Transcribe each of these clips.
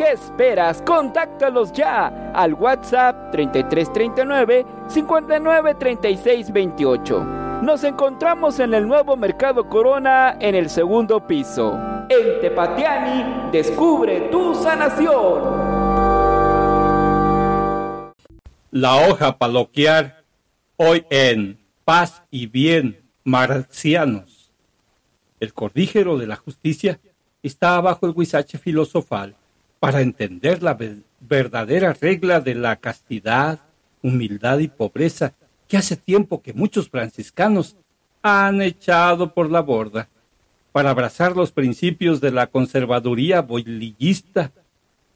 ¿Qué esperas? Contáctalos ya al WhatsApp 3339 593628. Nos encontramos en el nuevo Mercado Corona en el segundo piso. En Tepatiani, descubre tu sanación. La hoja paloquiar hoy en Paz y Bien Marcianos. El cordígero de la justicia está bajo el huizache filosofal para entender la verdadera regla de la castidad, humildad y pobreza que hace tiempo que muchos franciscanos han echado por la borda. Para abrazar los principios de la conservaduría bolillista,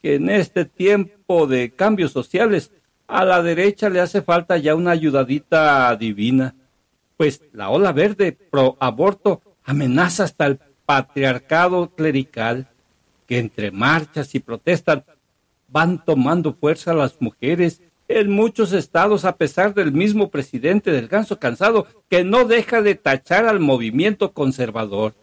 que en este tiempo de cambios sociales a la derecha le hace falta ya una ayudadita divina, pues la ola verde pro aborto amenaza hasta el patriarcado clerical que entre marchas y protestas van tomando fuerza las mujeres en muchos estados a pesar del mismo presidente del ganso cansado que no deja de tachar al movimiento conservador,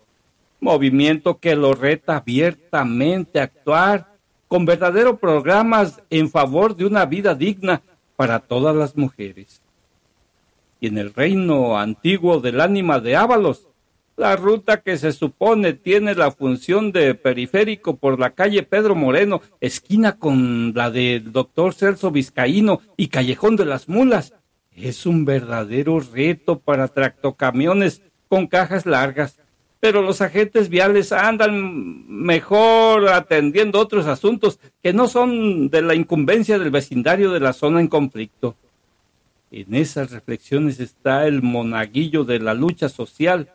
movimiento que lo reta abiertamente a actuar con verdaderos programas en favor de una vida digna para todas las mujeres. Y en el reino antiguo del ánima de Ábalos, la ruta que se supone tiene la función de periférico por la calle Pedro Moreno, esquina con la del doctor Celso Vizcaíno y Callejón de las Mulas, es un verdadero reto para tractocamiones con cajas largas. Pero los agentes viales andan mejor atendiendo otros asuntos que no son de la incumbencia del vecindario de la zona en conflicto. En esas reflexiones está el monaguillo de la lucha social,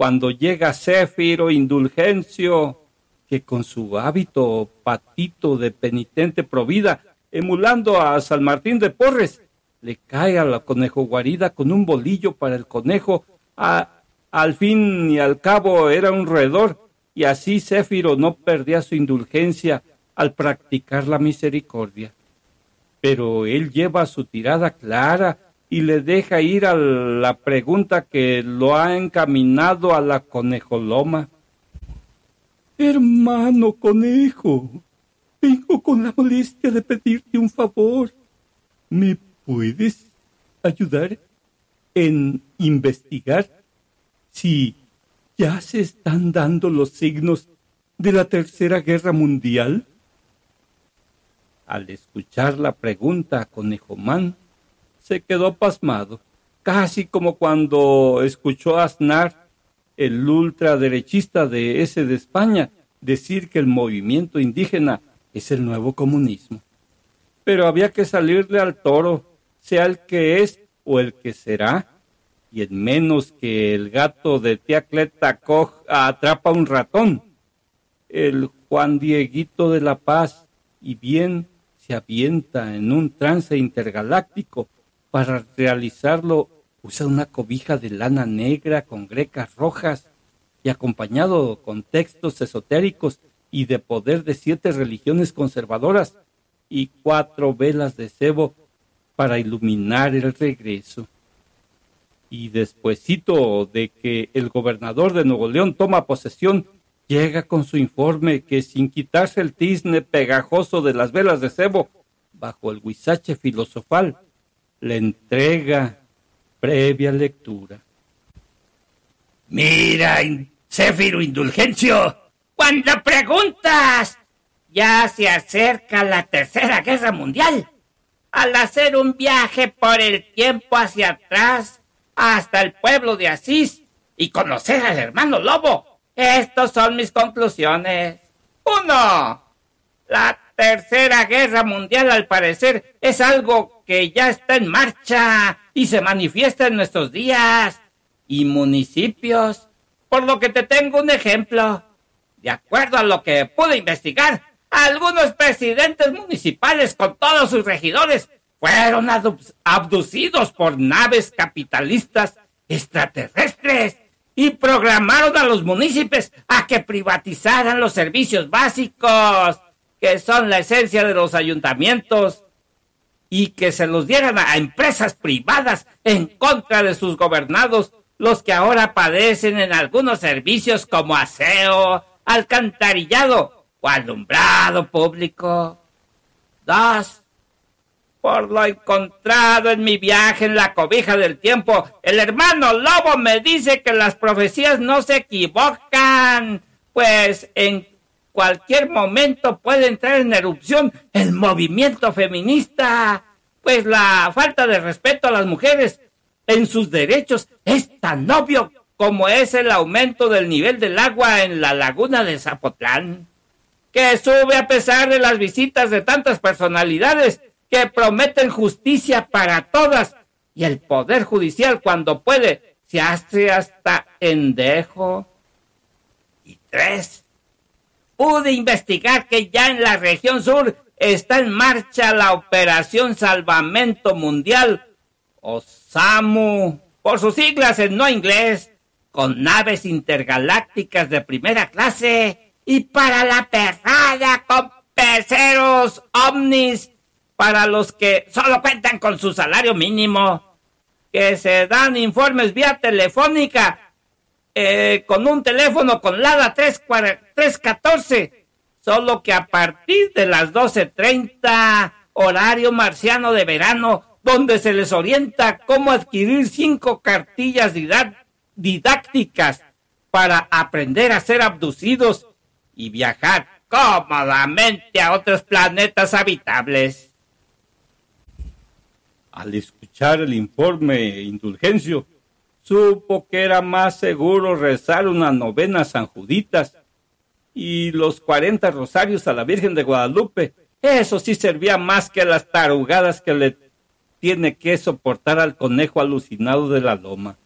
cuando llega Céfiro Indulgencio, que con su hábito patito de penitente provida, emulando a San Martín de Porres, le cae a la conejo guarida con un bolillo para el conejo. al fin y al cabo era un roedor, y así Céfiro no perdía su indulgencia al practicar la misericordia. Pero él lleva su tirada clara y le deja ir a la pregunta que lo ha encaminado a la conejoloma. Hermano conejo, vengo con la molestia de pedirte un favor. ¿Me puedes ayudar en investigar si ya se están dando los signos de la Tercera Guerra Mundial? Al escuchar la pregunta, Conejomán se quedó pasmado, casi como cuando escuchó Aznar, el ultraderechista de ese de España, decir que el movimiento indígena es el nuevo comunismo. Pero había que salirle al toro, sea el que es o el que será, y en menos que el gato de tía Cleta atrapa un ratón. El Juan Dieguito de la Paz, y bien se avienta en un trance intergaláctico para realizarlo usa una cobija de lana negra con grecas rojas y acompañado con textos esotéricos y de poder de siete religiones conservadoras y cuatro velas de cebo para iluminar el regreso. Y despuesito de que el gobernador de Nuevo León toma posesión, llega con su informe que sin quitarse el tizne pegajoso de las velas de cebo, bajo el huizache filosofal, le entrega previa lectura. Mira, Céfiro Indulgencio, cuando preguntas, ya se acerca la Tercera Guerra Mundial. Al hacer un viaje por el tiempo hacia atrás hasta el pueblo de Asís y conocer al hermano Lobo, estos son mis conclusiones. Uno, la Tercera Guerra Mundial al parecer es algo que ya está en marcha y se manifiesta en nuestros días y municipios. Por lo que te tengo un ejemplo. De acuerdo a lo que pude investigar, algunos presidentes municipales con todos sus regidores fueron abducidos por naves capitalistas extraterrestres y programaron a los municipios a que privatizaran los servicios básicos, que son la esencia de los ayuntamientos, y que se los dieran a empresas privadas en contra de sus gobernados, los que ahora padecen en algunos servicios como aseo, alcantarillado o alumbrado público. Dos, por lo encontrado en mi viaje en la cobija del tiempo, el hermano Lobo me dice que las profecías no se equivocan, pues en cualquier momento puede entrar en erupción el movimiento feminista, pues la falta de respeto a las mujeres en sus derechos es tan obvio como es el aumento del nivel del agua en la laguna de Zapotlán, que sube a pesar de las visitas de tantas personalidades que prometen justicia para todas y el Poder Judicial cuando puede se hace hasta endejo. Y tres, pude investigar que ya en la región sur está en marcha la Operación Salvamento Mundial, o SAMU, por sus siglas en no inglés, con naves intergalácticas de primera clase y para la perrada con peceros ovnis para los que solo cuentan con su salario mínimo, que se dan informes vía telefónica eh, con un teléfono con LADA 314, solo que a partir de las 12.30, horario marciano de verano, donde se les orienta cómo adquirir cinco cartillas didácticas para aprender a ser abducidos y viajar cómodamente a otros planetas habitables. Al escuchar el informe Indulgencio, supo que era más seguro rezar una novena San Juditas y los cuarenta rosarios a la Virgen de Guadalupe. Eso sí servía más que las tarugadas que le tiene que soportar al conejo alucinado de la loma.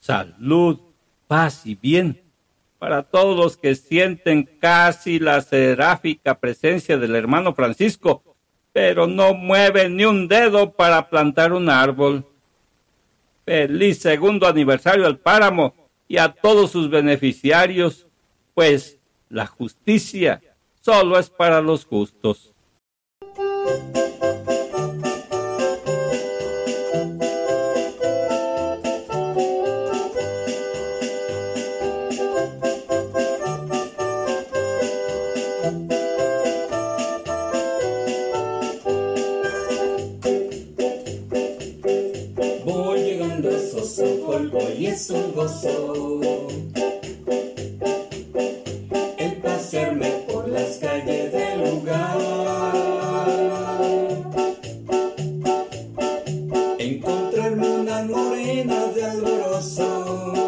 Salud, paz y bien para todos los que sienten casi la seráfica presencia del hermano Francisco pero no mueve ni un dedo para plantar un árbol. Feliz segundo aniversario al páramo y a todos sus beneficiarios, pues la justicia solo es para los justos. Es un gozo. El pasearme por las calles del lugar. Encontrarme una morena de alborozo.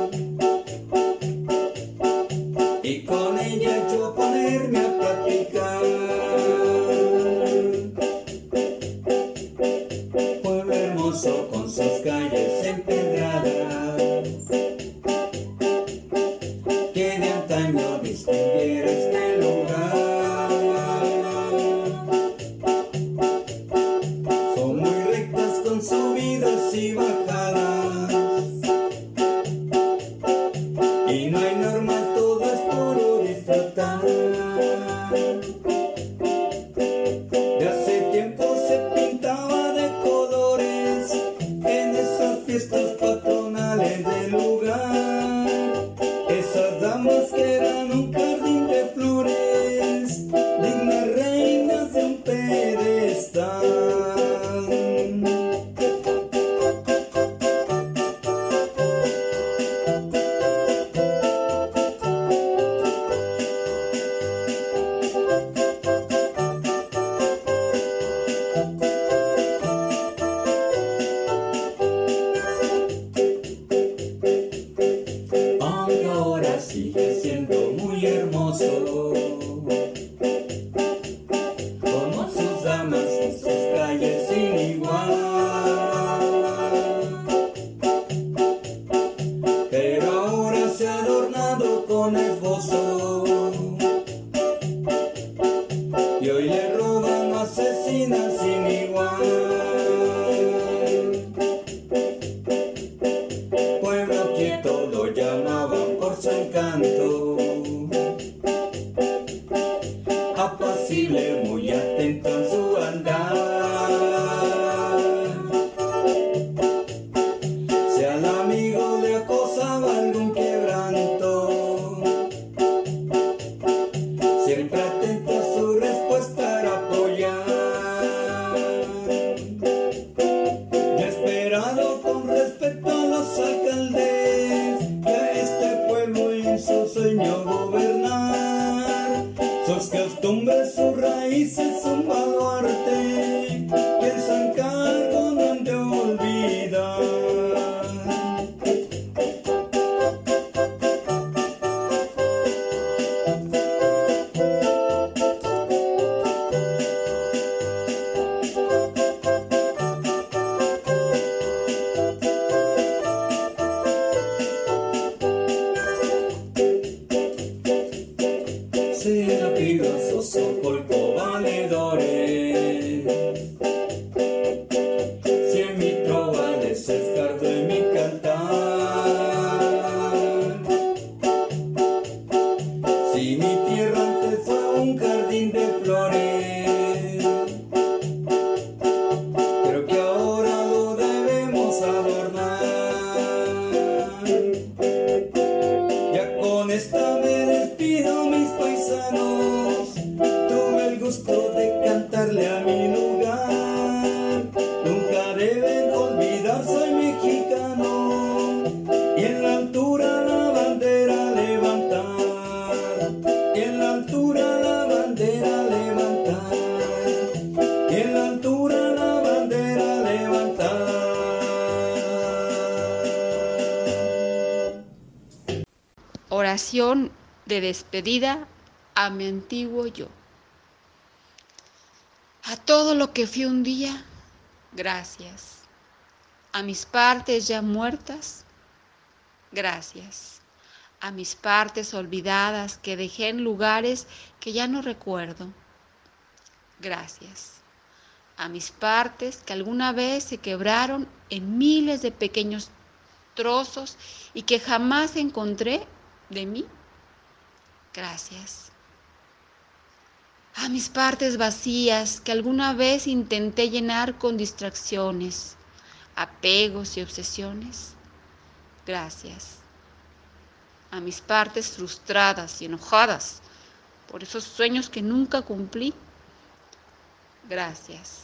Encanto. De despedida a mi antiguo yo. A todo lo que fui un día, gracias. A mis partes ya muertas, gracias. A mis partes olvidadas que dejé en lugares que ya no recuerdo, gracias. A mis partes que alguna vez se quebraron en miles de pequeños trozos y que jamás encontré de mí. Gracias. A mis partes vacías que alguna vez intenté llenar con distracciones, apegos y obsesiones. Gracias. A mis partes frustradas y enojadas por esos sueños que nunca cumplí. Gracias.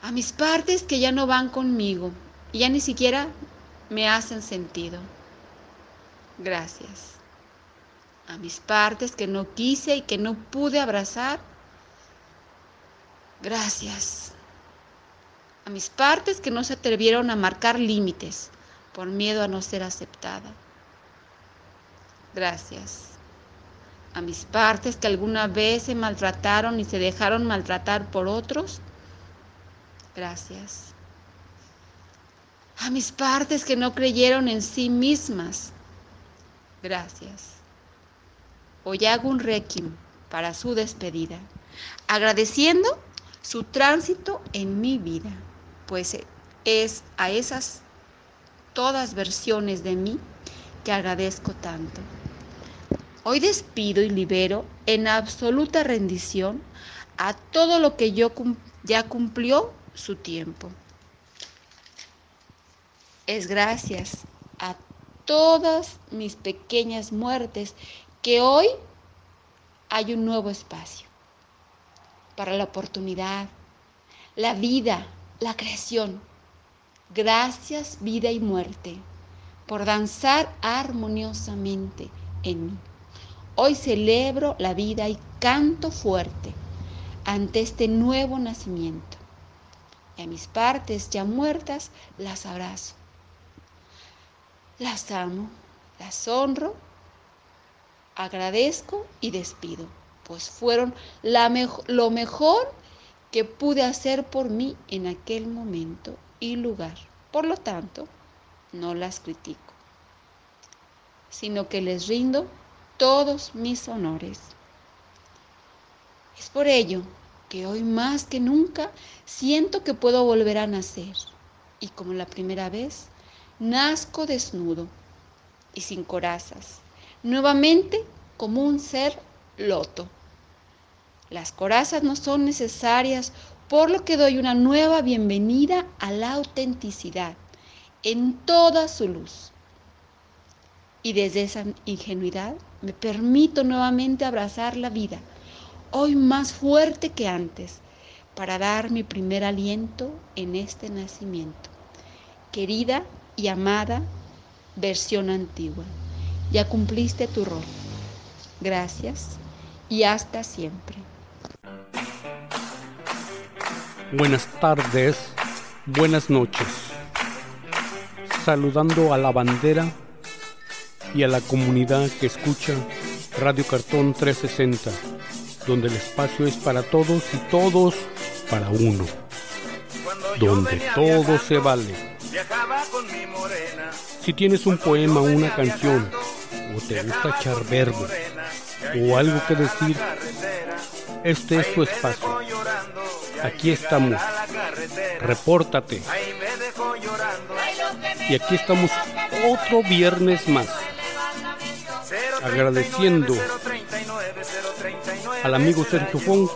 A mis partes que ya no van conmigo y ya ni siquiera me hacen sentido. Gracias. A mis partes que no quise y que no pude abrazar. Gracias. A mis partes que no se atrevieron a marcar límites por miedo a no ser aceptada. Gracias. A mis partes que alguna vez se maltrataron y se dejaron maltratar por otros. Gracias. A mis partes que no creyeron en sí mismas. Gracias. Hoy hago un requiem para su despedida, agradeciendo su tránsito en mi vida, pues es a esas todas versiones de mí que agradezco tanto. Hoy despido y libero en absoluta rendición a todo lo que yo ya cumplió su tiempo. Es gracias a todas mis pequeñas muertes que hoy hay un nuevo espacio para la oportunidad, la vida, la creación. Gracias vida y muerte por danzar armoniosamente en mí. Hoy celebro la vida y canto fuerte ante este nuevo nacimiento. Y a mis partes ya muertas las abrazo. Las amo, las honro agradezco y despido, pues fueron la lo mejor que pude hacer por mí en aquel momento y lugar. Por lo tanto, no las critico, sino que les rindo todos mis honores. Es por ello que hoy más que nunca siento que puedo volver a nacer y como la primera vez, nazco desnudo y sin corazas, nuevamente como un ser loto. Las corazas no son necesarias, por lo que doy una nueva bienvenida a la autenticidad en toda su luz. Y desde esa ingenuidad me permito nuevamente abrazar la vida, hoy más fuerte que antes, para dar mi primer aliento en este nacimiento. Querida y amada versión antigua, ya cumpliste tu rol. Gracias y hasta siempre. Buenas tardes, buenas noches. Saludando a la bandera y a la comunidad que escucha Radio Cartón 360, donde el espacio es para todos y todos para uno, donde todo se vale. Si tienes un poema una canción, o te gusta echar verbo, o algo que decir, este es tu espacio. Aquí estamos. Repórtate. Y aquí estamos otro viernes más. Agradeciendo al amigo Sergio Fong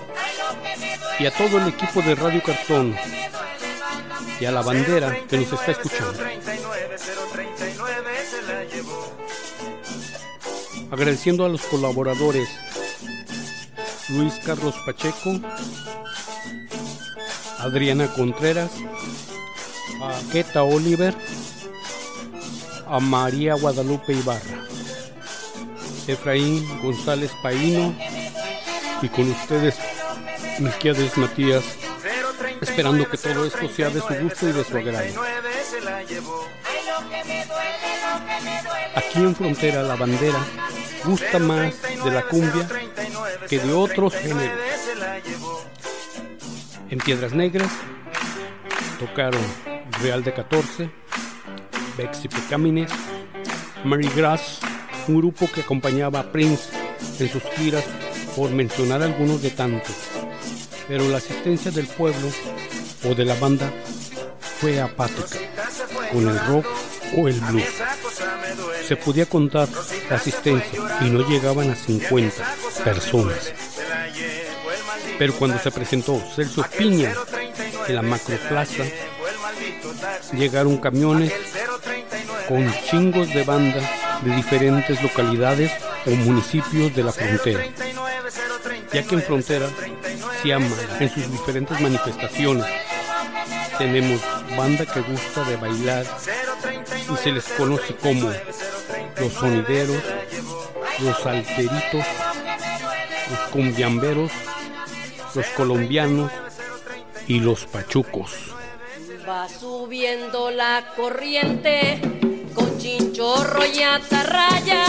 y a todo el equipo de Radio Cartón y a la bandera que nos está escuchando. Agradeciendo a los colaboradores Luis Carlos Pacheco, Adriana Contreras, a Keta Oliver, a María Guadalupe Ibarra, Efraín González Paino y con ustedes Milquiades Matías, esperando que todo esto sea de su gusto y de su agrado. Aquí en Frontera la bandera gusta más de la cumbia que de otros géneros. En Piedras Negras tocaron Real de 14, Bex Pecamines, Mary Grass, un grupo que acompañaba a Prince en sus giras, por mencionar algunos de tantos. Pero la asistencia del pueblo o de la banda fue apática, con el rock o el blues. Se podía contar la asistencia y no llegaban a 50 personas. Pero cuando se presentó Celso Piña en la macroplaza, llegaron camiones con chingos de banda de diferentes localidades o municipios de la frontera, ya que en frontera se ama en sus diferentes manifestaciones. Tenemos banda que gusta de bailar y se les conoce como los sonideros, los alteritos, los cumbiamberos, los colombianos y los pachucos. Va subiendo la corriente con chinchorro y atarraya,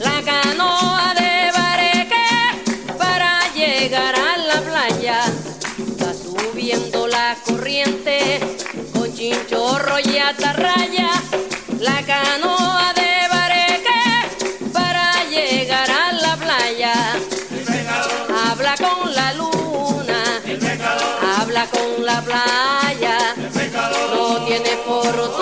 la canoa de bareque para llegar a la playa. Va subiendo la corriente con chinchorro y atarraya, la canoa la playa, no tiene fortuna,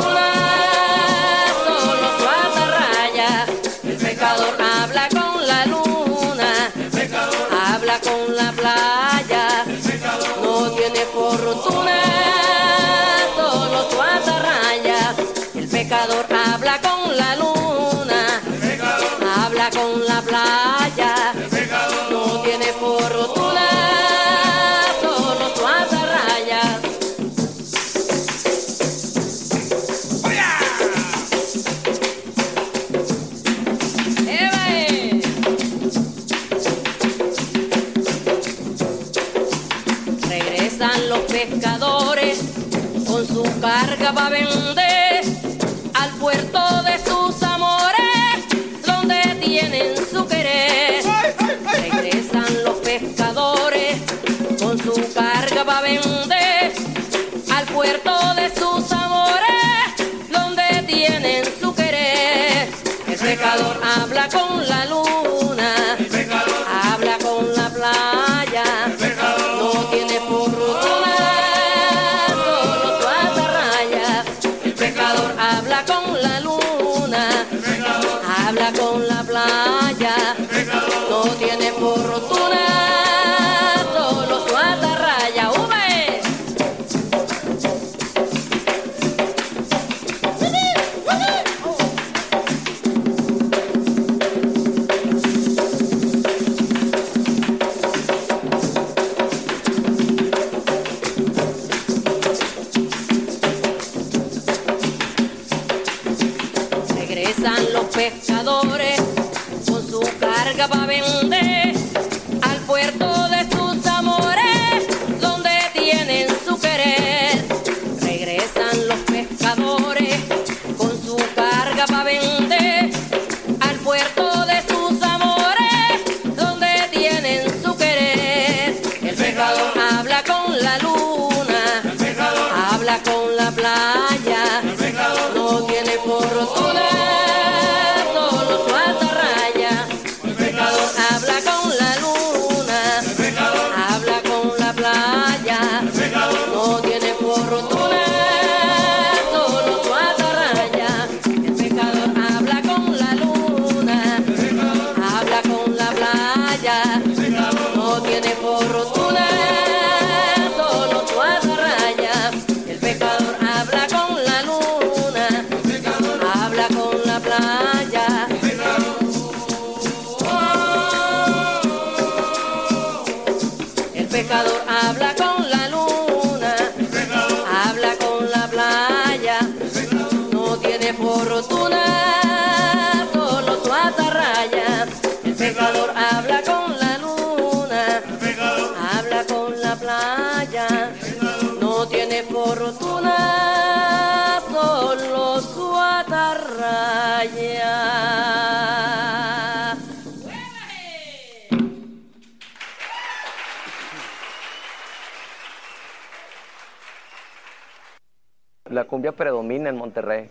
cumbia predomina en Monterrey.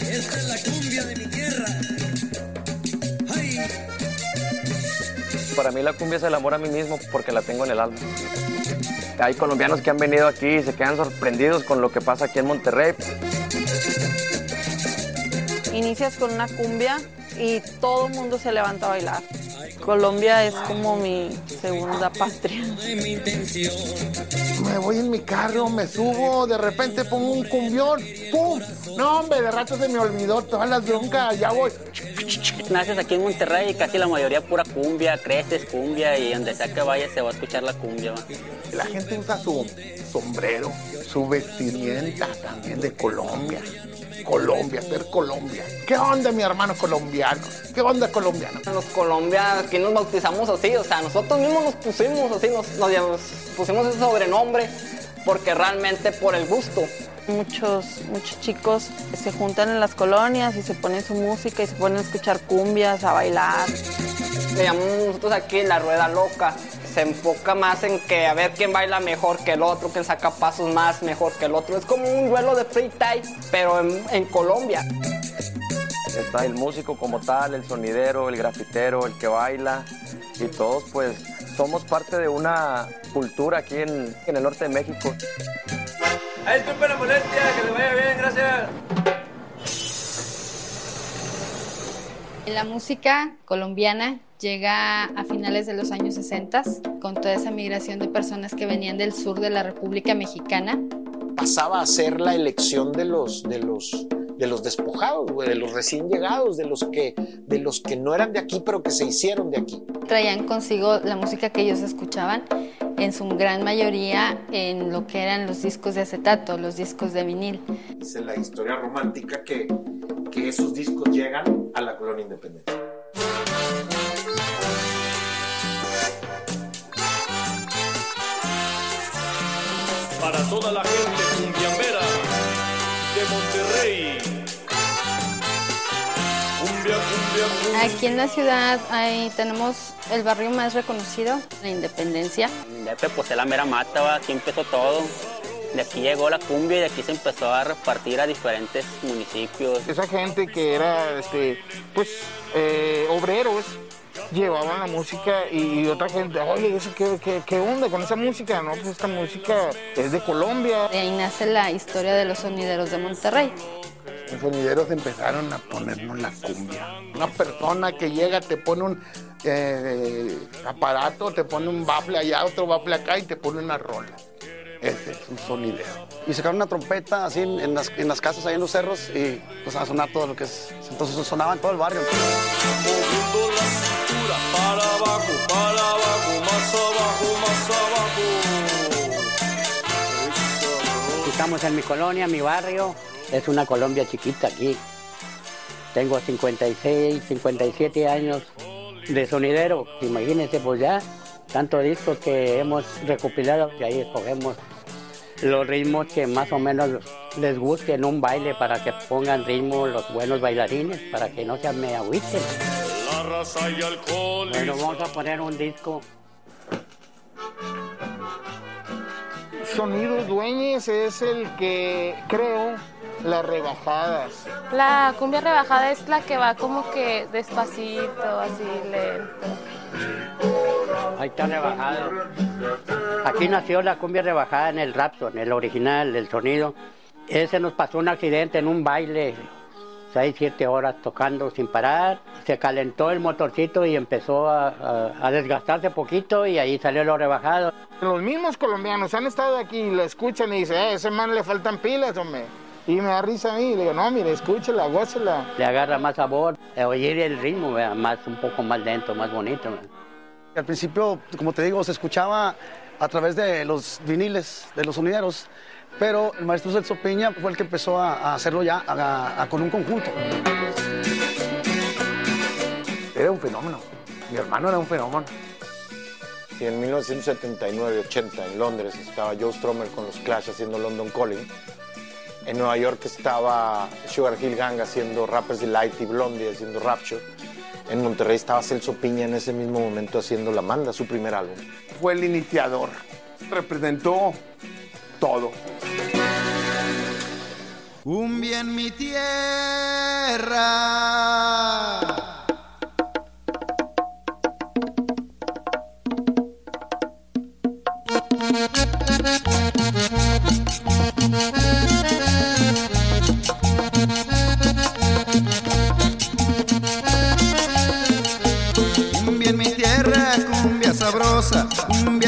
Esta es la cumbia de mi tierra. ¡Ay! Para mí la cumbia es el amor a mí mismo porque la tengo en el alma. Hay colombianos que han venido aquí y se quedan sorprendidos con lo que pasa aquí en Monterrey. Inicias con una cumbia y todo el mundo se levanta a bailar. Colombia es como mi segunda patria. Me voy en mi carro, me subo, de repente pongo un cumbión, ¡pum! No, hombre, de rato se me olvidó todas las broncas, ya voy. Naces aquí en Monterrey y casi la mayoría pura cumbia, creces cumbia y donde sea que vayas se va a escuchar la cumbia. va. La gente usa su sombrero, su vestimenta también de Colombia. Colombia, ser Colombia. ¿Qué onda, mi hermano colombiano? ¿Qué onda, colombiano? Los colombianos que nos bautizamos así, o sea, nosotros mismos nos pusimos así, nos, nos pusimos ese sobrenombre porque realmente por el gusto. Muchos, muchos chicos se juntan en las colonias y se ponen su música y se ponen a escuchar cumbias, a bailar. Le llamamos nosotros aquí la rueda loca. Se enfoca más en que a ver quién baila mejor que el otro, quién saca pasos más mejor que el otro. Es como un duelo de freestyle, pero en, en Colombia. Está el músico como tal, el sonidero, el grafitero, el que baila y todos pues somos parte de una cultura aquí en, en el norte de México. Ay, disculpe la molestia, que le vaya bien, gracias. La música colombiana llega a finales de los años 60 con toda esa migración de personas que venían del sur de la República Mexicana. pasaba a ser la elección de los, de los, de los despojados, güey, de los recién llegados, de los, que, de los que no eran de aquí, pero que se hicieron de aquí. Traían consigo la música que ellos escuchaban, en su gran mayoría en lo que eran los discos de acetato, los discos de vinil. Dice la historia romántica que, que esos discos llegan a la colonia independiente. Para toda la gente cumbiambera de Monterrey. Aquí en la ciudad ahí tenemos el barrio más reconocido, la Independencia. Indepe, pues es la mera mata, ¿va? aquí empezó todo. De aquí llegó la cumbia y de aquí se empezó a repartir a diferentes municipios. Esa gente que era, este, pues, eh, obreros, llevaban la música y, otra gente, oye, ¿eso qué, qué, qué onda con esa música? No, pues esta música es de Colombia. De ahí nace la historia de los sonideros de Monterrey. Los sonideros empezaron a ponernos la cumbia. Una persona que llega, te pone un eh, aparato, te pone un bafle allá, otro bafle acá y te pone una rola. Ese es un sonidero. Y sacaron una trompeta así en, en las, en las casas, ahí en los cerros, y pues a sonar todo lo que es. Entonces sonaba en todo el barrio. Para abajo, para abajo, más abajo, más abajo. Estamos en mi colonia, mi barrio. Es una Colombia chiquita aquí. Tengo 56, 57 años de sonidero. Imagínense, pues ya, tantos discos que hemos recopilado que ahí escogemos los ritmos que más o menos les guste en un baile para que pongan ritmo los buenos bailarines, para que no se me agüiten. La raza y alcohol. Bueno, vamos a poner un disco. Sonido Dueñes es el que creo las rebajadas. La cumbia rebajada es la que va como que despacito, así lento. Ahí está rebajado. Aquí nació la cumbia rebajada en el Rapson, el original, el sonido. Ese nos pasó un accidente en un baile, seis, siete horas tocando sin parar. Se calentó el motorcito y empezó a, a- a desgastarse poquito y ahí salió lo rebajado. Los mismos colombianos han estado aquí y lo escuchan y dicen, eh, ese man le faltan pilas, hombre. Y me da risa a mí. Y le digo, no, mire, escúchela, gócela. Le agarra más sabor, eh, oír el ritmo, ¿verdad? más un poco más lento, más bonito. ¿verdad? Al principio, como te digo, se escuchaba a través de los viniles, de los sonideros, pero el maestro Celso Piña fue el que empezó a, a hacerlo ya a- a- con un conjunto. Era un fenómeno. Mi hermano era un fenómeno. Y en 1979-80 en Londres estaba Joe Strummer con los Clash haciendo London Calling. En Nueva York estaba Sugar Hill Gang haciendo Rappers Delight y Blondie haciendo Rapture. En Monterrey estaba Celso Piña en ese mismo momento haciendo La Manda, su primer álbum. Fue el iniciador. Representó todo. Cumbia en mi tierra.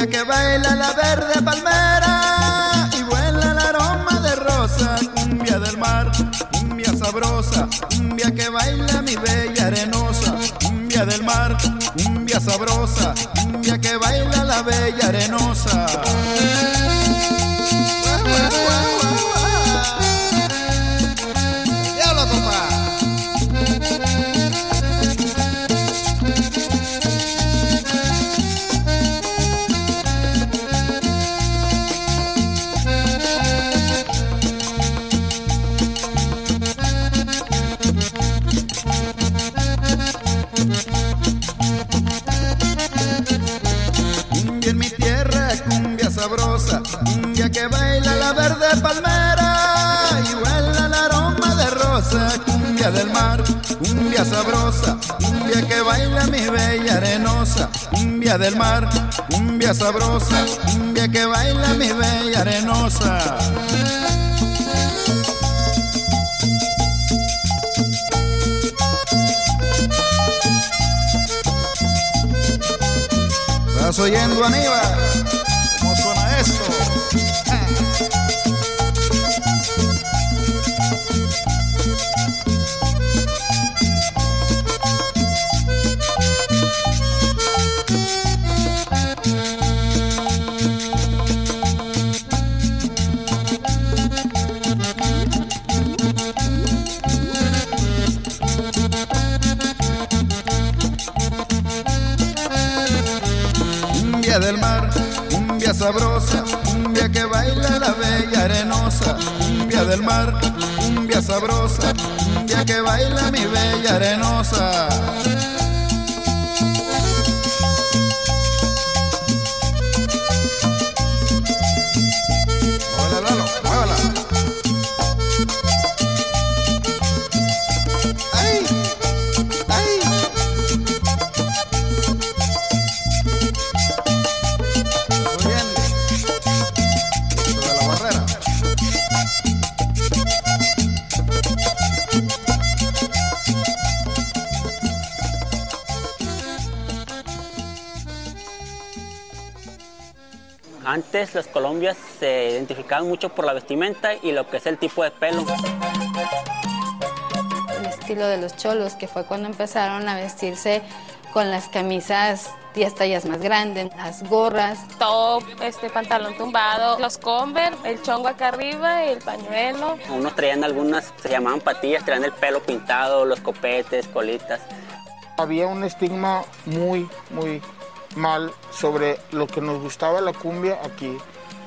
Que baila la verde palmera y vuela el aroma de rosa, cumbia del mar, cumbia sabrosa, cumbia que baila mi bella arenosa, cumbia del mar, cumbia sabrosa, cumbia que baila la bella arenosa. Mar, cumbia sabrosa, cumbia que baila mi bella arenosa, cumbia del mar, cumbia sabrosa, cumbia que baila mi bella arenosa. ¿Estás oyendo, Aníbal? Sabrosa, cumbia que baila la bella arenosa, cumbia del mar, cumbia sabrosa, cumbia que baila mi bella arenosa. Antes las colombias se identificaban mucho por la vestimenta y lo que es el tipo de pelo. El estilo de los cholos, que fue cuando empezaron a vestirse con las camisas 10 tallas más grandes, las gorras. Top, este pantalón tumbado, los Converse, el chongo acá arriba, el pañuelo. Unos traían algunas, se llamaban patillas, traían el pelo pintado, los copetes, colitas. Había un estigma muy, muy mal sobre lo que nos gustaba la cumbia aquí.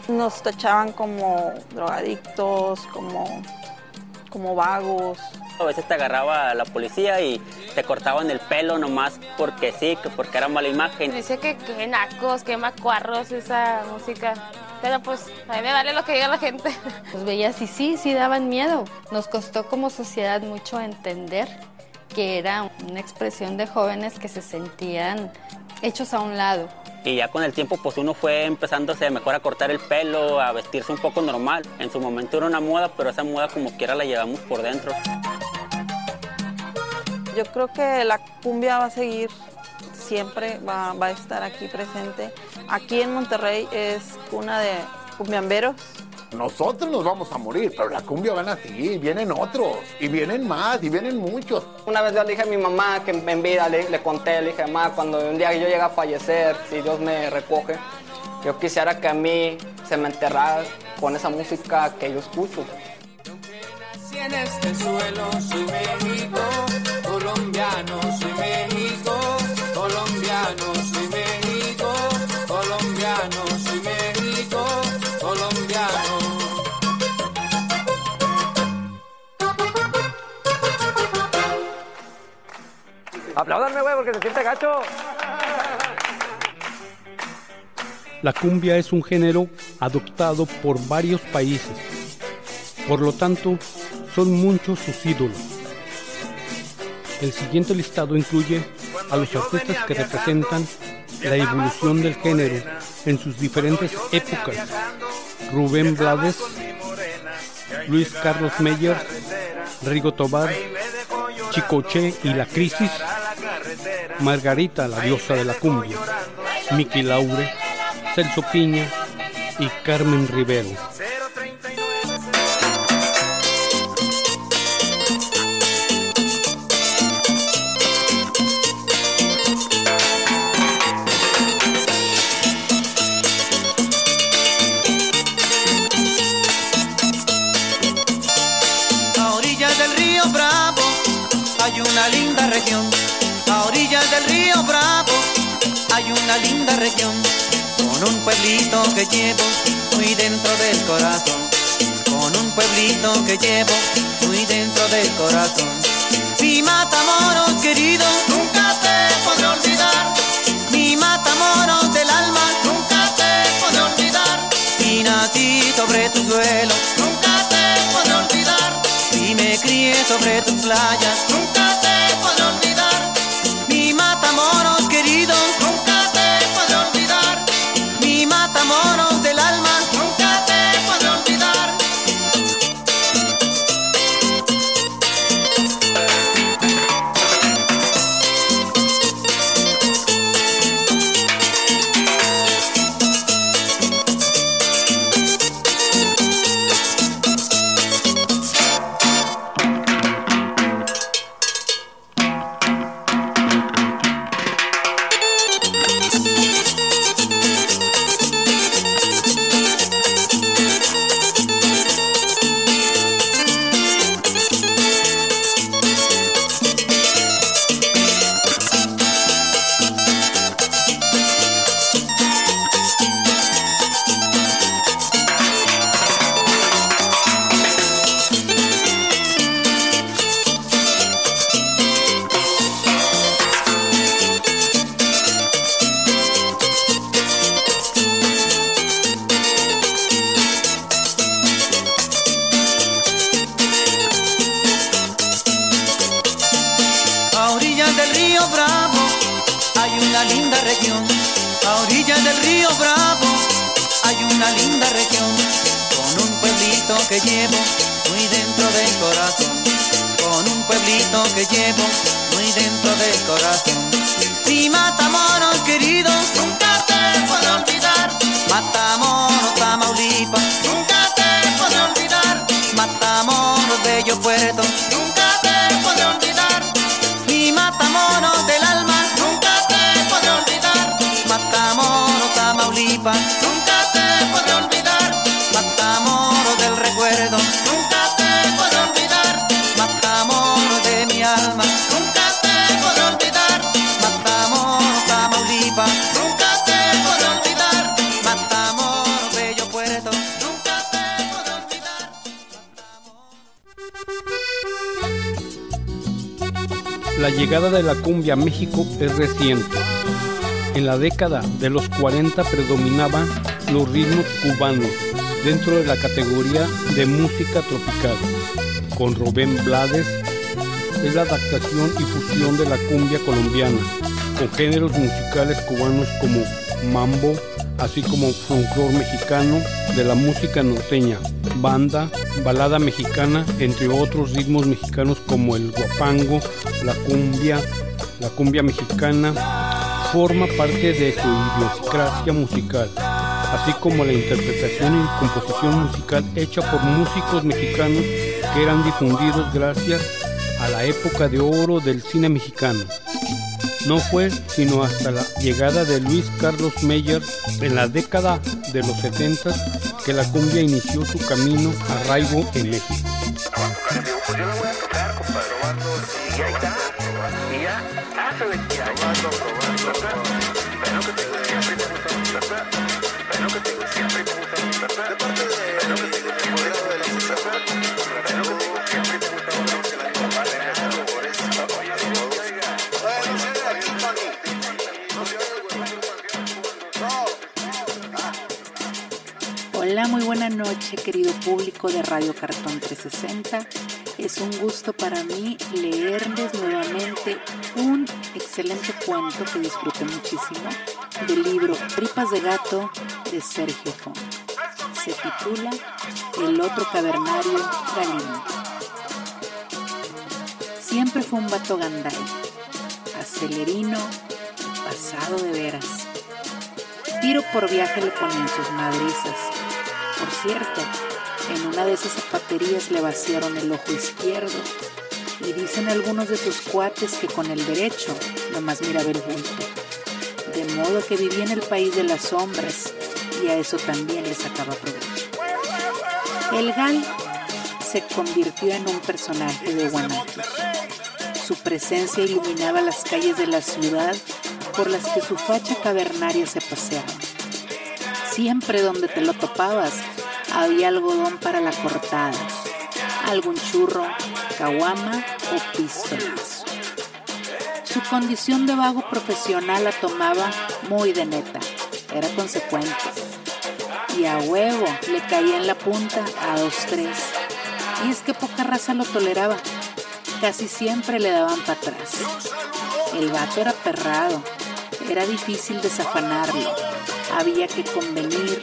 Nos tachaban como drogadictos, como, como vagos. A veces te agarraba la policía y te cortaban el pelo nomás porque sí, que porque era mala imagen. Dice que qué nacos, qué macuarros esa música. Pero pues a mí me vale lo que diga la gente. Los veías y sí, sí daban miedo. Nos costó como sociedad mucho entender que era una expresión de jóvenes que se sentían hechos a un lado. Y ya con el tiempo pues uno fue empezándose mejor a cortar el pelo, a vestirse un poco normal. En su momento era una moda, pero esa moda como quiera la llevamos por dentro. Yo creo que la cumbia va a seguir siempre, va, va a estar aquí presente. Aquí en Monterrey es una de cumbiamberos. Nosotros nos vamos a morir, pero la cumbia van a seguir, vienen otros, y vienen más, y vienen muchos. Una vez yo le dije a mi mamá que en vida le, le conté, le dije, mamá, cuando un día yo llegue a fallecer, si Dios me recoge, yo quisiera que a mí se me enterrara con esa música que yo escucho. Nací en este suelo, soy México, colombiano, soy México, colombiano, Apláudanme, güey, porque se siente gacho. La cumbia es un género adoptado por varios países. Por lo tanto, son muchos sus ídolos. El siguiente listado incluye a los artistas que representan la evolución del género en sus diferentes épocas. Rubén Blades, Luis Carlos Meyer, Rigo Tobar, Chicoche y La Crisis, Margarita, la diosa de la cumbia, Miki Laure, Celso Piña y Carmen Rivero. Una linda región. Con un pueblito que llevo muy dentro del corazón. Con un pueblito que llevo muy dentro del corazón. Mi matamoros querido, nunca te podré olvidar. Mi matamoros del alma, nunca te podré olvidar. Y nací sobre tu suelo, nunca te podré olvidar. Y me crié sobre tus playas, nunca La llegada de la cumbia a México es reciente. En la década de los 40 predominaban los ritmos cubanos dentro de la categoría de música tropical. Con Rubén Blades es la adaptación y fusión de la cumbia colombiana con géneros musicales cubanos como mambo, así como folclor mexicano de la música norteña, banda, balada mexicana, entre otros ritmos mexicanos como el guapango, la cumbia, la cumbia mexicana, forma parte de su idiosincrasia musical, así como la interpretación y composición musical hecha por músicos mexicanos que eran difundidos gracias a la época de oro del cine mexicano. No fue sino hasta la llegada de Luis Carlos Meyer en la década de los 70 que la cumbia inició su camino arraigo en México. De Radio Cartón 360. Es un gusto para mí leerles nuevamente un excelente cuento que disfruté muchísimo del libro Tripas de Gato de Sergio Fon. Se titula El otro cavernario Galindo. Siempre fue un vato gandai, acelerino, pasado de veras. Tiro por viaje le ponían sus madrizas. Por cierto, en una de esas zapaterías le vaciaron el ojo izquierdo y dicen algunos de sus cuates que con el derecho nomás miraba el bulto. De modo que vivía en el país de las sombras y a eso también le sacaba provecho. El gal se convirtió en un personaje de Guanajuato. Su presencia iluminaba las calles de la ciudad por las que su facha cavernaria se paseaba. Siempre donde te lo topabas había algodón para la cortada, algún churro, caguama o pistolazo. Su condición de vago profesional la tomaba muy de neta, era consecuente. Y a huevo le caía en la punta a dos, tres. Y es que poca raza lo toleraba. Casi siempre le daban para atrás. El vato era perrado, era difícil desafanarlo. Había que convenir,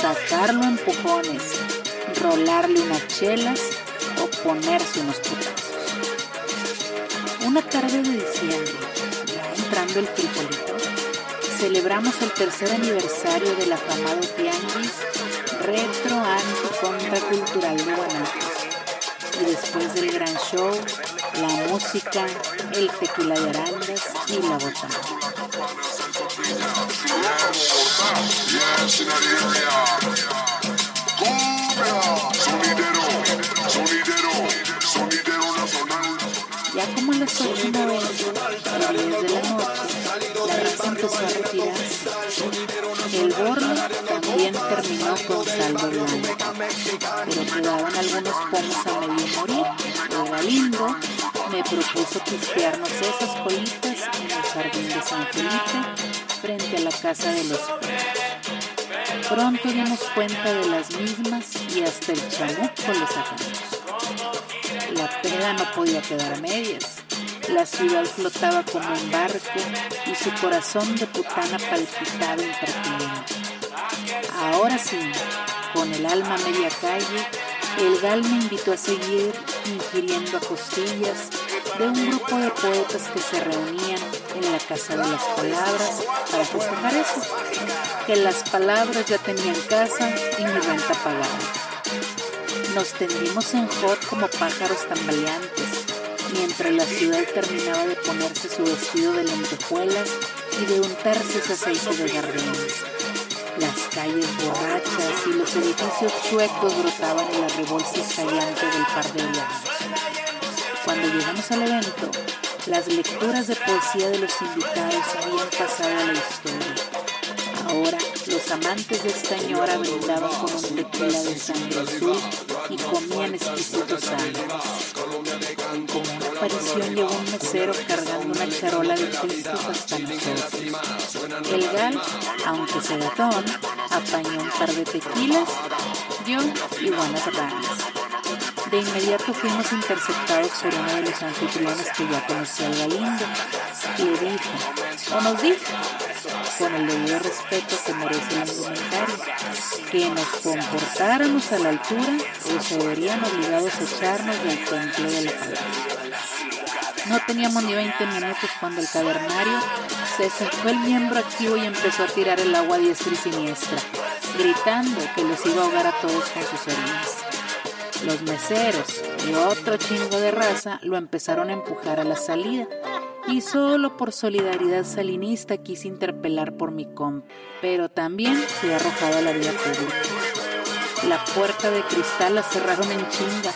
sacarlo a empujones, rolarle unas chelas o ponerse unos putazos. Una tarde de diciembre, ya entrando el frijolito, celebramos el tercer aniversario del afamado Tianguis Retro Anti Contracultural de Guanajuato. Y después del gran show, la música, el tequila de arandas y la Ya como a las 8 y 90, a las 10 de la noche, la raza empezó a retirarse. El borro también terminó con saldo blanco, pero quedaban algunos pomos a medio morir. El Galindo me propuso pistearnos esas colitas en el jardín de San Felipe, frente a la casa de los. Pronto dimos cuenta de las mismas y hasta el chamuco le sacamos. La peda no podía quedar a medias. La ciudad flotaba como un barco y su corazón de putana palpitaba impertinente. Ahora sí, con el alma a media calle, el gal me invitó a seguir ingiriendo a costillas de un grupo de poetas que se reunían en la Casa de las Palabras para festejar eso, que las palabras ya tenían casa y mi renta pagada. Nos tendimos en hot como pájaros tambaleantes, mientras la ciudad terminaba de ponerse su vestido de lentejuelas y de untarse ese aceite de gardenias. Las calles borrachas y los edificios chuecos brotaban en la rebolsa estallante del par de llanos. Cuando llegamos al evento, las lecturas de poesía de los invitados habían pasado a la historia. Ahora, los amantes de esta señora brindaban con un tequila de sangre azul y comían exquisitos sándwiches. Como una aparición llegó un mesero cargando una charola de pistos hasta nosotros. El gal, aunque sedatón, apañó un par de tequilas, yo y buenas ranas. De inmediato fuimos interceptados por uno de los anfitriones que ya conocía al Galindo. Le dijo, o nos dijo, con el debido respeto que merece el indumentario, que nos comportáramos a la altura o se verían obligados a echarnos del templo de la palabra. No teníamos ni 20 minutos cuando el cavernario se sacó el miembro activo y empezó a tirar el agua a diestra y siniestra, gritando que los iba a ahogar a todos con sus orinas. Los meseros y otro chingo de raza lo empezaron a empujar a la salida. Y solo por solidaridad salinista quise interpelar por mi comp, pero también fui arrojado a la vía pública. La puerta de cristal la cerraron en chinga.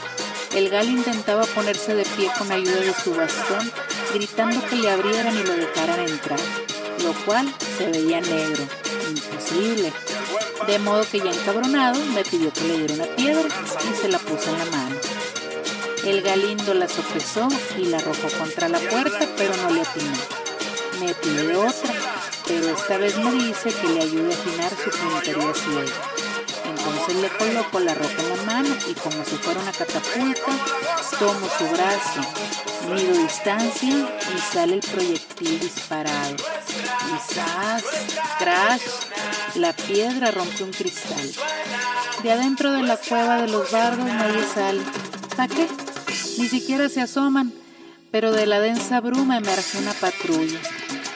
El gal intentaba ponerse de pie con ayuda de su bastón, gritando que le abrieran y lo dejaran entrar, lo cual se veía negro, imposible. De modo que ya encabronado me pidió que le diera una piedra y se la puse en la mano. El galindo la sopesó y la arrojó contra la puerta, pero no le atinó. Me pide otra, pero esta vez me dice que le ayude a afinar su puntería ciega. Entonces le coloco la roca en la mano y como si fuera una catapulta, tomo su brazo, mido distancia y sale el proyectil disparado. Y ¡zas! ¡Crash! La piedra rompe un cristal. De adentro de la cueva de los bardos nadie sale. ¿Para qué? Ni siquiera se asoman. Pero de la densa bruma emerge una patrulla.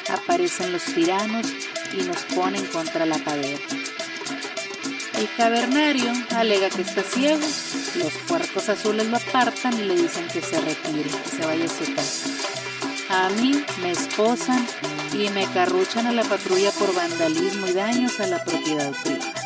Aparecen los tiranos y nos ponen contra la pared. El cavernario alega que está ciego. Los puercos azules lo apartan y le dicen que se retire, que se vaya a su casa. A mí me esposan y me carruchan a la patrulla por vandalismo y daños a la propiedad privada.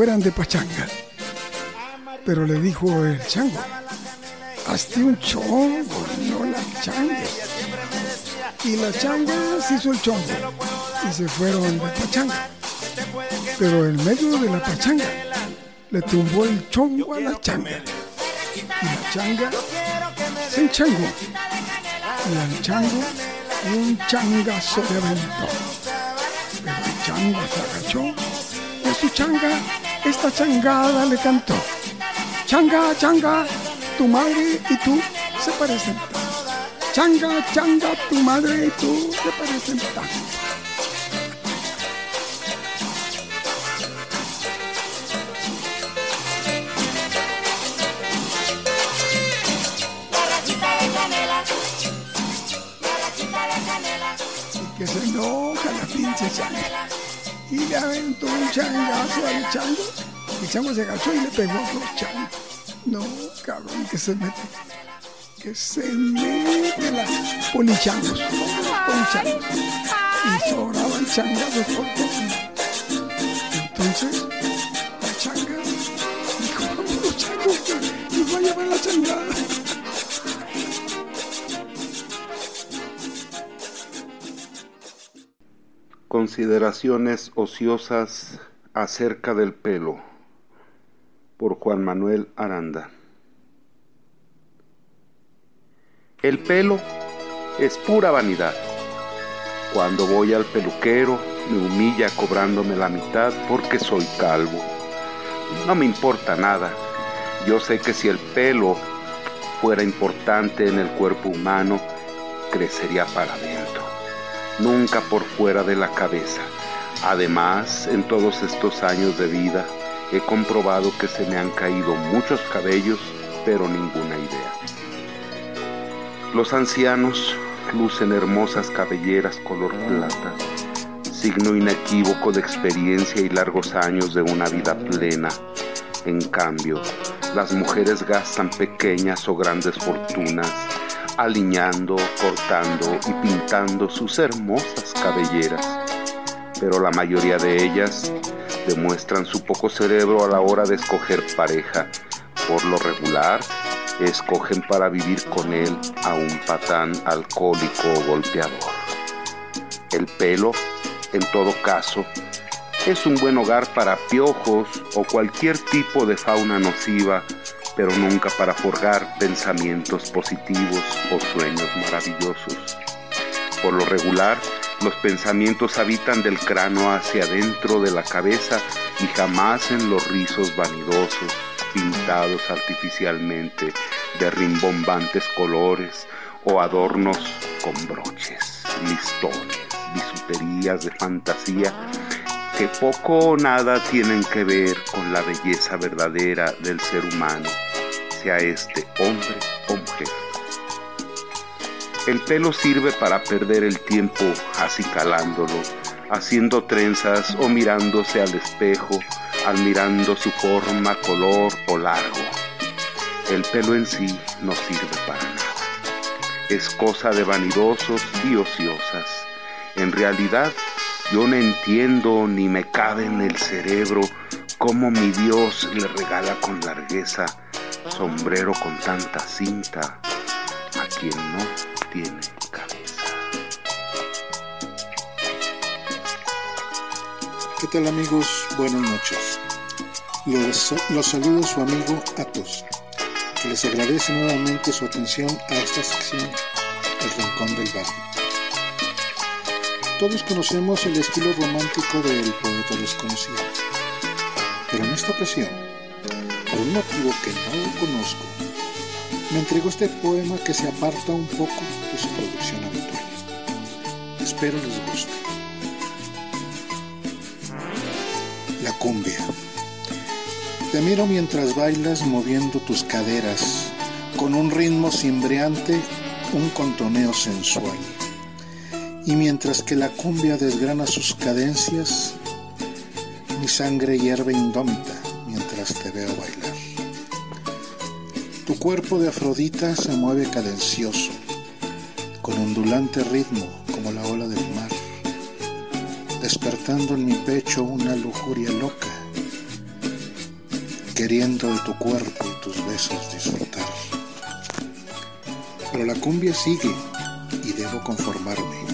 Fueran de pachanga. Pero le dijo el chango, hazte un chongo, no la changa. Y la changa se hizo el chongo y se fueron de pachanga. Pero en medio de la pachanga le tumbó el chongo a la changa. Y la changa se enchangó. Y al chango un changazo le aventó. Pero el chango se agachó y a su changa esta changada le cantó. Changa, changa, tu madre y tú se parecen tanto. Changa, changa, tu madre y tú se parecen tanto. Y que se enoja la pinche changa. Y le aventó un changazo al chango. El chango se agachó y le pegó a otro chango. No, cabrón, que se mete. Que se mete la polichangos. Polichangos. Y sobraban changazos por todos. Entonces, Consideraciones ociosas acerca del pelo por Juan Manuel Aranda. El pelo es pura vanidad. Cuando voy al peluquero me humilla cobrándome la mitad porque soy calvo. No me importa nada. Yo sé que si el pelo fuera importante en el cuerpo humano, crecería para adentro, nunca por fuera de la cabeza. Además, en todos estos años de vida, he comprobado que se me han caído muchos cabellos, pero ninguna idea. Los ancianos lucen hermosas cabelleras color plata, signo inequívoco de experiencia y largos años de una vida plena. En cambio, las mujeres gastan pequeñas o grandes fortunas aliñando, cortando y pintando sus hermosas cabelleras, pero la mayoría de ellas demuestran su poco cerebro a la hora de escoger pareja. Por lo regular, escogen para vivir con él a un patán alcohólico o golpeador. El pelo, en todo caso, es un buen hogar para piojos o cualquier tipo de fauna nociva, pero nunca para forjar pensamientos positivos o sueños maravillosos. Por lo regular, los pensamientos habitan del cráneo hacia adentro de la cabeza y jamás en los rizos vanidosos, pintados artificialmente de rimbombantes colores o adornos con broches, listones, bisuterías de fantasía que poco o nada tienen que ver con la belleza verdadera del ser humano, sea este hombre o mujer. El pelo sirve para perder el tiempo acicalándolo, haciendo trenzas o mirándose al espejo, admirando su forma, color o largo. El pelo en sí no sirve para nada. Es cosa de vanidosos y ociosas. En realidad, yo no entiendo ni me cabe en el cerebro cómo mi Dios le regala con largueza sombrero con tanta cinta a quien no tiene cabeza. ¿Qué tal amigos? Buenas noches. Los, los saluda su amigo Atos, que les agradece nuevamente su atención a esta sección El Rincón del Barrio. Todos conocemos el estilo romántico del poeta desconocido, pero en esta ocasión, por un motivo que no conozco, me entregó este poema que se aparta un poco de su producción habitual. Espero les guste. La cumbia. Te miro mientras bailas moviendo tus caderas, con un ritmo cimbreante, un contoneo sensual. Y mientras que la cumbia desgrana sus cadencias, mi sangre hierve indómita mientras te veo bailar. Tu cuerpo de Afrodita se mueve cadencioso, con ondulante ritmo como la ola del mar. despertando en mi pecho una lujuria loca, queriendo de tu cuerpo y tus besos disfrutar. Pero la cumbia sigue y debo conformarme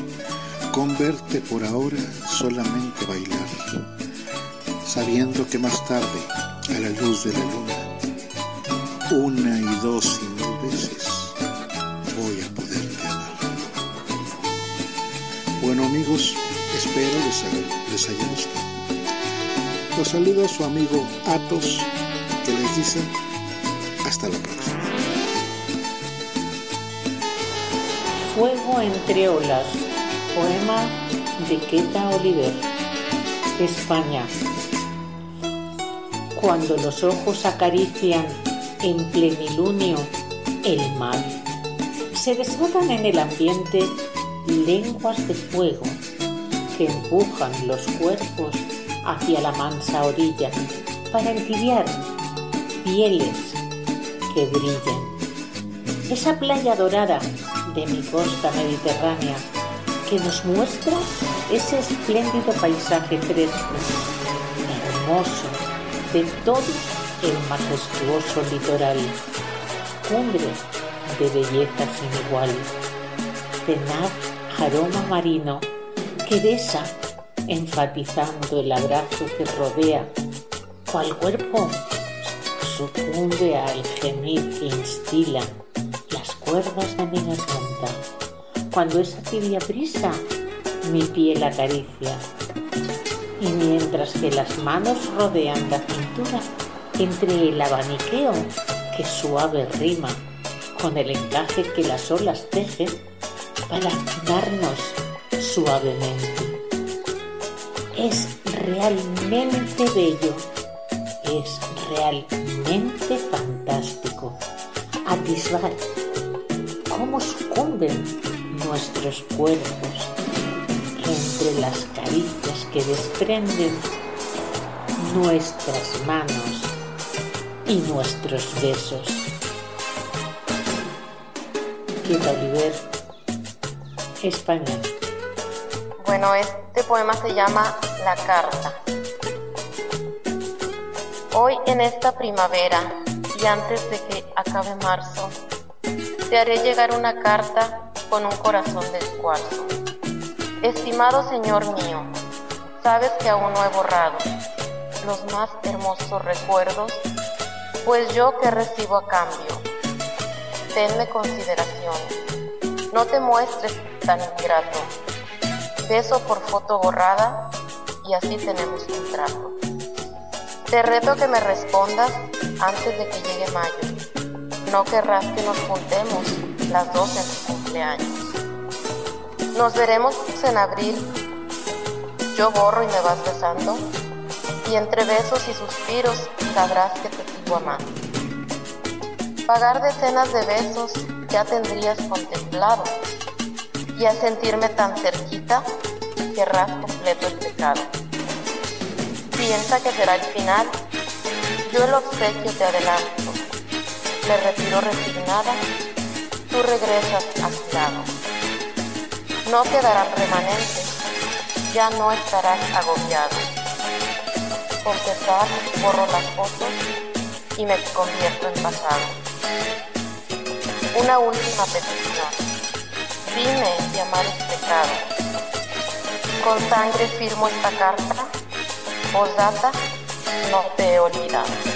con verte por ahora solamente bailar, sabiendo que más tarde, a la luz de la luna, una y dos y mil veces voy a poderte amar. Bueno amigos, espero les, les haya gustado. Los saluda su amigo Atos, que les dice hasta la próxima. Fuego entre olas, poema de Queta Oliver, España. Cuando los ojos acarician en plenilunio el mar, se desatan en el ambiente lenguas de fuego que empujan los cuerpos hacia la mansa orilla para entibiar pieles que brillan. Esa playa dorada de mi costa mediterránea que nos muestra ese espléndido paisaje fresco, hermoso, de todo el majestuoso litoral, cumbre de belleza sin igual, tenaz aroma marino que besa enfatizando el abrazo que rodea, cual cuerpo sucumbe al gemir que instilan las cuerdas de mi garganta, cuando esa tibia brisa mi piel acaricia. Y mientras que las manos rodean la cintura, entre el abaniqueo que suave rima con el encaje que las olas tejen para afinarnos suavemente. Es realmente bello, es realmente fantástico atisbar cómo sucumben nuestros cuerpos entre las caricias que desprenden nuestras manos y nuestros besos. Queta Oliver, España. Bueno, este poema se llama La Carta. Hoy en esta primavera y antes de que acabe marzo, te haré llegar una carta con un corazón de cuarzo. Estimado Señor mío, sabes que aún no he borrado los más hermosos recuerdos, pues yo que recibo a cambio. Tenme consideración, no te muestres tan ingrato. Beso por foto borrada y así tenemos un trato. Te reto que me respondas antes de que llegue mayo. No querrás que nos juntemos las dos en tu cumpleaños. Nos veremos en abril. Yo borro y me vas besando. Y entre besos y suspiros sabrás que te sigo amando. Pagar decenas de besos ya tendrías contemplado. Y al sentirme tan cerquita, querrás completo el pecado. Piensa que será el final. Yo el obsequio te adelanto. Me retiro resignada. Tú regresas a su lado. No quedarán remanentes. Ya no estarás agobiado. Con pesar borro las fotos y me convierto en pasado. Una última petición. Dime si amar es pecado. Con sangre firmo esta carta. Postdata, no te he olvidado.